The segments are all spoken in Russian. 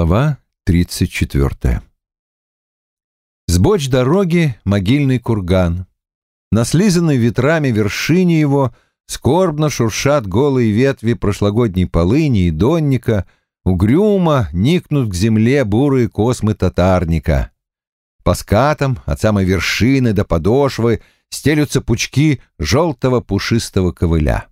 Глава 34 С боч дороги могильный курган. На слизанной ветрами вершине его скорбно шуршат голые ветви прошлогодней полыни и донника, угрюмо никнут к земле бурые космы татарника. По скатам от самой вершины до подошвы стелются пучки желтого пушистого ковыля.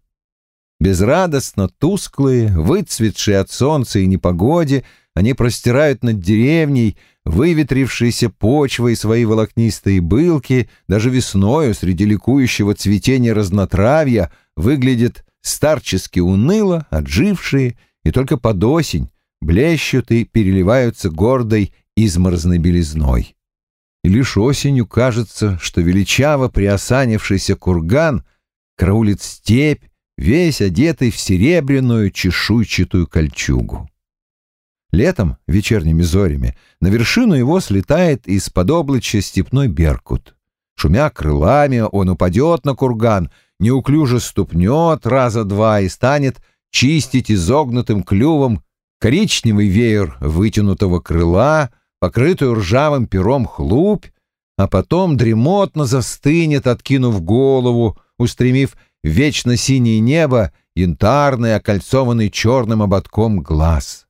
Безрадостно тусклые, выцветшие от солнца и непогоде, они простирают над деревней выветрившиеся почвой свои волокнистые былки, даже весною среди ликующего цветения разнотравья выглядят старчески уныло, отжившие, и только под осень блещут и переливаются гордой изморозной белизной. И лишь осенью кажется, что величаво приосанившийся курган караулит степь, весь одетый в серебряную чешуйчатую кольчугу. Летом, вечерними зорями, на вершину его слетает из-под облачья степной беркут. Шумя крылами, он упадет на курган, неуклюже ступнет раза два и станет чистить изогнутым клювом коричневый веер вытянутого крыла, покрытую ржавым пером хлупь, а потом дремотно застынет, откинув голову, устремив вечно синее небо, янтарный, окольцованный черным ободком глаз.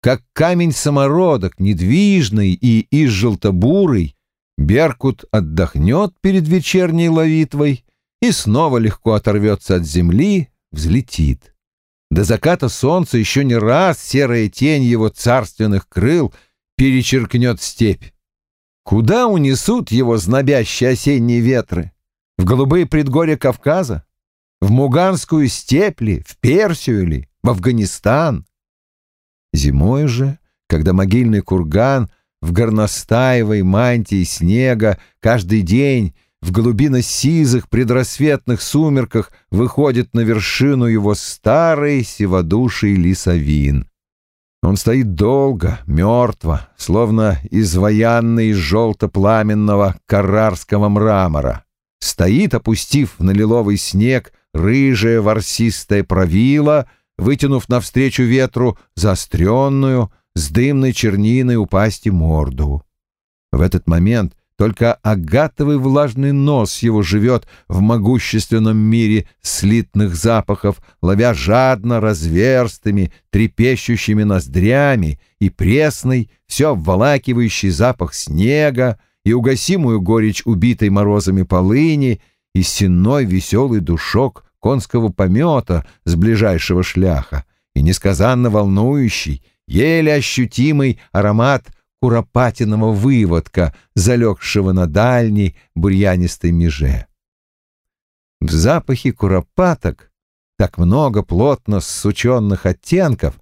Как камень-самородок, недвижный и изжелтобурый, Беркут отдохнет перед вечерней ловитвой и снова легко оторвется от земли, взлетит. До заката солнца еще не раз серая тень его царственных крыл перечеркнет степь. Куда унесут его знобящие осенние ветры? В голубые предгорья Кавказа? В Муганскую степь ли? В Персию ли? В Афганистан? Зимой же, когда могильный курган в горностаевой мантии снега каждый день в голубино-сизых предрассветных сумерках выходит на вершину его старый сиводуший лисовин. Он стоит долго, мертво, словно изваянный из желто-пламенного каррарского мрамора. Стоит, опустив на лиловый снег рыжее ворсистое правило, вытянув навстречу ветру заостренную, с дымной черниной у пасти морду. В этот момент только агатовый влажный нос его живет в могущественном мире слитных запахов, ловя жадно разверстыми, трепещущими ноздрями и пресный, все обволакивающий запах снега и угасимую горечь убитой морозами полыни и сенной веселый душок конского помета с ближайшего шляха и несказанно волнующий, еле ощутимый аромат куропатиного выводка, залегшего на дальней бурьянистой меже. В запахе куропаток так много плотно ссученных оттенков,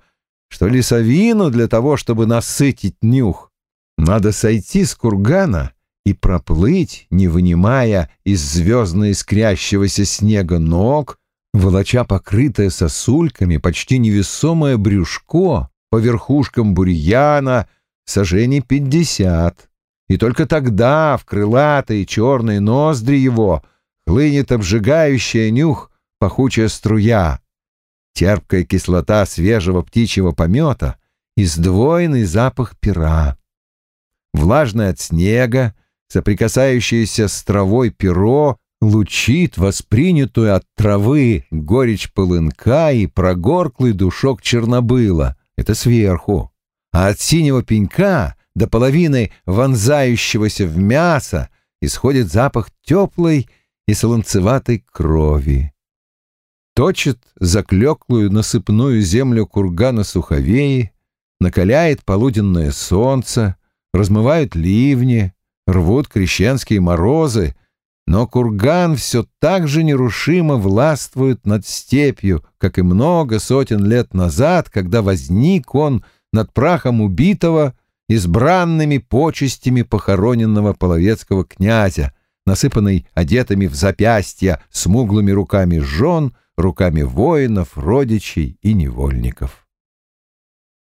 что лесовину для того, чтобы насытить нюх, надо сойти с кургана и проплыть, не вынимая из звездно искрящегося снега ног, волоча покрытое сосульками почти невесомое брюшко по верхушкам бурьяна сажений пятьдесят. И только тогда в крылатые черные ноздри его хлынет обжигающая нюх пахучая струя, терпкая кислота свежего птичьего помета и сдвоенный запах пера. Влажный от снега, соприкасающееся с травой перо лучит воспринятую от травы горечь полынка и прогорклый душок чернобыла. Это сверху. А от синего пенька до половины вонзающегося в мясо исходит запах теплой и солонцеватой крови. Точит заклеклую насыпную землю кургана суховеи, накаляет полуденное солнце, размывают ливни, рвут крещенские морозы, но курган все так же нерушимо властвует над степью, как и много сотен лет назад, когда возник он над прахом убитого, избранными почестями похороненного половецкого князя, насыпанный одетыми в запястья смуглыми руками жен, руками воинов, родичей и невольников.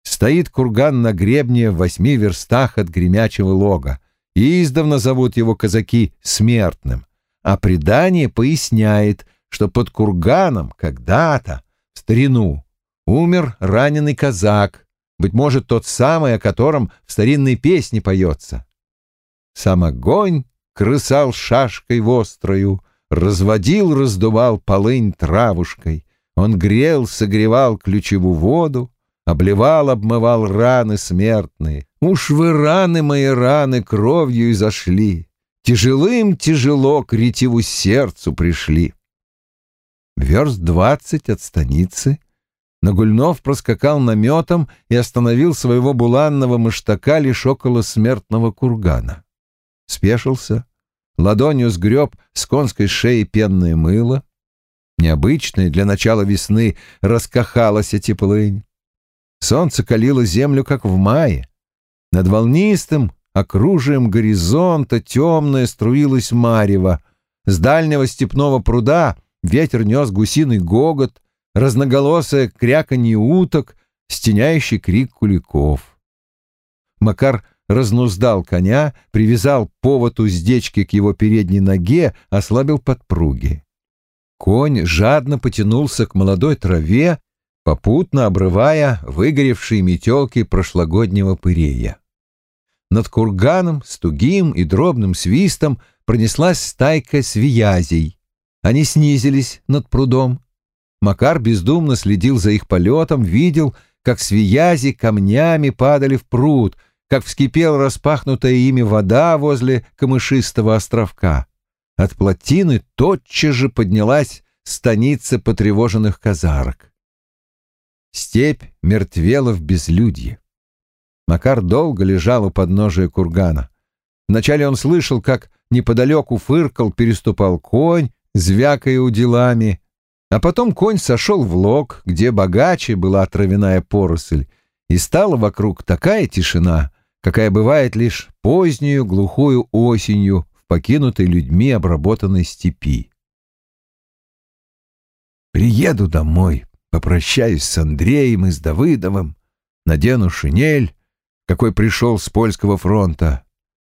Стоит курган на гребне в восьми верстах от гремячего лога, издавна зовут его казаки смертным, а предание поясняет, что под курганом когда-то, в старину, умер раненый казак, быть может, тот самый, о котором в старинной песне поется. Сам огонь крысал шашкой вострою, разводил, раздувал полынь травушкой. Он грел, согревал ключевую воду, обливал, обмывал раны смертные. Уж вы раны мои раны кровью изошли, тяжелым тяжело к ретиву сердцу пришли. Верст двадцать от станицы Нагульнов проскакал наметом и остановил своего буланного мыштака лишь около смертного кургана. Спешился, ладонью сгреб с конской шеи пенное мыло. Необычное для начала весны раскахалась эти плынь. Солнце калило землю, как в мае. Над волнистым окружием горизонта темное струилось марево. С дальнего степного пруда ветер нес гусиный гогот, разноголосое кряканье уток, стеняющий крик куликов. Макар разнуздал коня, привязал повод уздечки к его передней ноге, ослабил подпруги. Конь жадно потянулся к молодой траве, попутно обрывая выгоревшие метелки прошлогоднего пырея. Над курганом с тугим и дробным свистом пронеслась стайка свиязей. Они снизились над прудом. Макар бездумно следил за их полетом, видел, как свиязи камнями падали в пруд, как вскипела распахнутая ими вода возле камышистого островка. От плотины тотчас же поднялась станица потревоженных казарок. Степь мертвела в безлюдье. Макар долго лежал у подножия кургана. Вначале он слышал, как неподалеку фыркал, переступал конь, звякая уделами, а потом конь сошел в лог, где богаче была травяная поросль, и стала вокруг такая тишина, какая бывает лишь позднюю глухую осенью в покинутой людьми обработанной степи. «Приеду домой», Попрощаюсь с Андреем и с Давыдовым, надену шинель, какой пришел с польского фронта,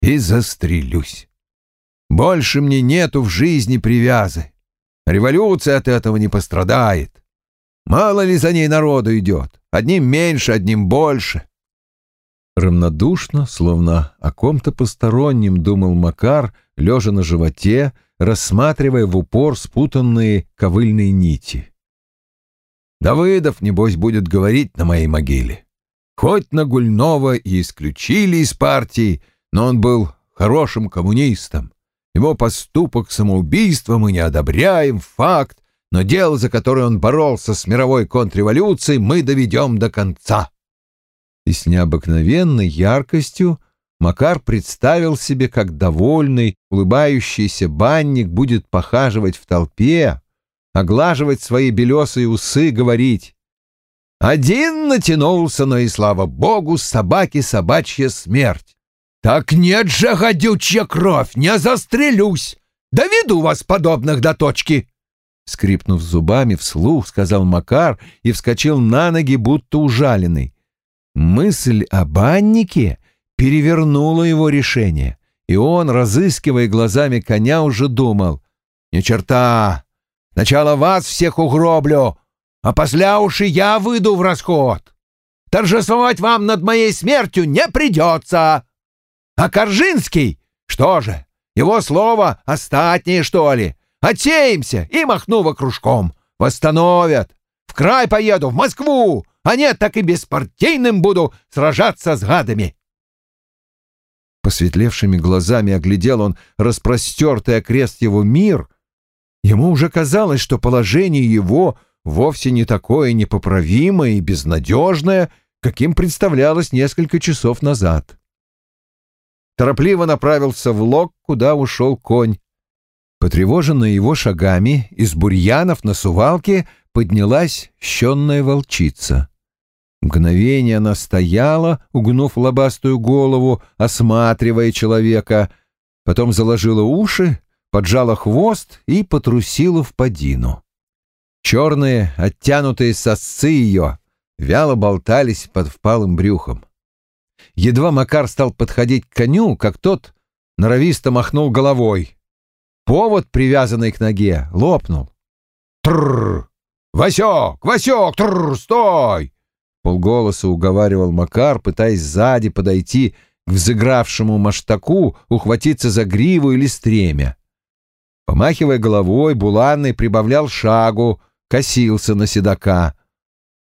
и застрелюсь. Больше мне нету в жизни привязы. Революция от этого не пострадает. Мало ли за ней народу идет. Одним меньше, одним больше. Равнодушно, словно о ком-то постороннем, думал Макар, лежа на животе, рассматривая в упор спутанные ковыльные нити. Давыдов, небось, будет говорить на моей могиле. Хоть на Гульнова и исключили из партии, но он был хорошим коммунистом. Его поступок самоубийства мы не одобряем, факт, но дело, за которое он боролся с мировой контрреволюцией, мы доведем до конца. И с необыкновенной яркостью Макар представил себе, как довольный, улыбающийся банник будет похаживать в толпе, оглаживать свои белесые усы, говорить. Один натянулся, но и, слава богу, собаки собачья смерть. «Так нет же, гадючья кровь, не застрелюсь! Доведу вас подобных до точки!» Скрипнув зубами, вслух сказал Макар и вскочил на ноги, будто ужаленный. Мысль о баннике перевернула его решение, и он, разыскивая глазами коня, уже думал. «Ни черта! Сначала вас всех угроблю, а после уж и я выйду в расход. Торжествовать вам над моей смертью не придется. А Коржинский, что же, его слово остатнее, что ли? Отсеемся и махну вокружком. Восстановят. В край поеду, в Москву, а нет, так и беспартийным буду сражаться с гадами. Посветлевшими глазами оглядел он распростертый окрест его мир — Ему уже казалось, что положение его вовсе не такое непоправимое и безнадежное, каким представлялось несколько часов назад. Торопливо направился в лог, куда ушел конь. Потревоженная его шагами, из бурьянов на сувалке поднялась щенная волчица. Мгновение она стояла, угнув лобастую голову, осматривая человека, потом заложила уши, поджала хвост и потрусила в подину. Черные, оттянутые сосцы ее вяло болтались под впалым брюхом. Едва Макар стал подходить к коню, как тот норовисто махнул головой. Повод, привязанный к ноге, лопнул. «Трррр! Васек! Васек! Трррр! Стой!» полголоса уговаривал Макар, пытаясь сзади подойти к взыгравшему маштаку, ухватиться за гриву или стремя. Помахивая головой, Буланный прибавлял шагу, косился на седока.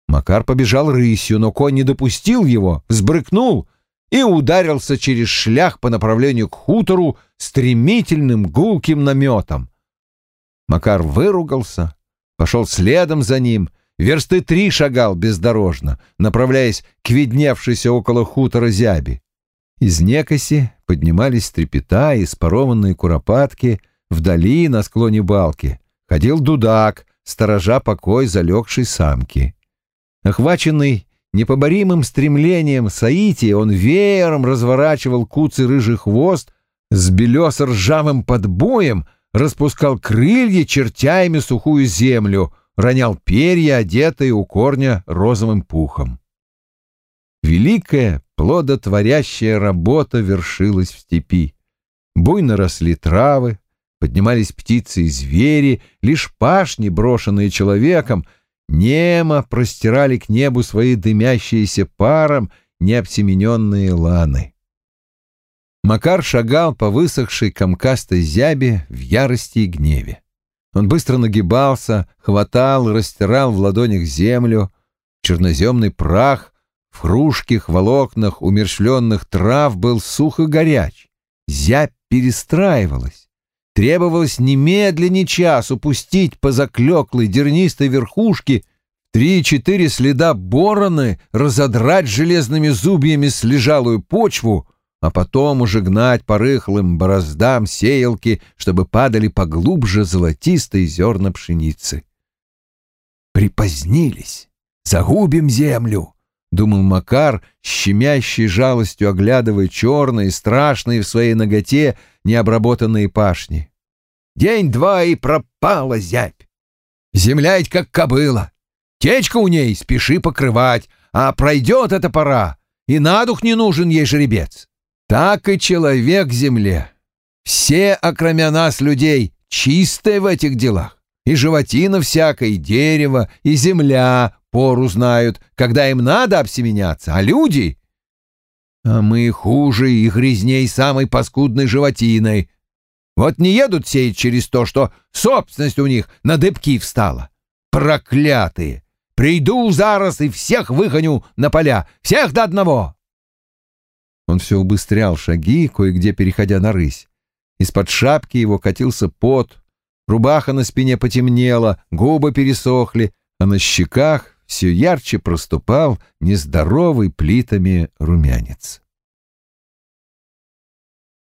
Макар побежал рысью, но конь не допустил его, взбрыкнул и ударился через шлях по направлению к хутору стремительным гулким наметом. Макар выругался, пошел следом за ним, версты три шагал бездорожно, направляясь к видневшейся около хутора зяби. Из некоси поднимались трепета и спорованные куропатки, вдали на склоне балки ходил дудак, сторожа покой залегшей самки. Охваченный непоборимым стремлением Саити, он веером разворачивал куцый рыжий хвост, с белесо-ржавым подбоем распускал крылья, чертя ими сухую землю, ронял перья, одетые у корня розовым пухом. Великая плодотворящая работа вершилась в степи. Буйно росли травы, поднимались птицы и звери, лишь пашни, брошенные человеком — немо простирали к небу свои дымящиеся паром необсемененные ланы. Макар шагал по высохшей комкастой зябе в ярости и гневе. Он быстро нагибался, хватал, растирал в ладонях землю, черноземный прах в хрушких волокнах умершленных трав был сух и горяч. Зябь перестраивалась. Требовалось немедленно час упустить по заклеклой дернистой верхушке три-четыре следа бороны, разодрать железными зубьями слежалую почву, а потом уже гнать по рыхлым бороздам сеялки, чтобы падали поглубже золотистые зерна пшеницы. «Припозднились! Загубим землю!» — думал Макар, щемящей жалостью оглядывая черные, страшные в своей ноготе необработанные пашни. День-два и пропала зябь. Земля ведь как кобыла. Течка у ней спеши покрывать, а пройдет эта пора, и на дух не нужен ей жеребец. Так и человек земле. Все, окромя нас, людей, чистые в этих делах. И животина всякая, и дерево, и земля пору знают, когда им надо обсеменяться, а люди... А мы хуже и грязней самой паскудной животиной. Вот не едут сеять через то, что собственность у них на дыбки встала. Проклятые! Приду зараз и всех выгоню на поля, всех до одного!» Он все убыстрял шаги, кое-где переходя на рысь. Из-под шапки его катился пот, рубаха на спине потемнела, губы пересохли, а на щеках все ярче проступал нездоровый плитами румянец.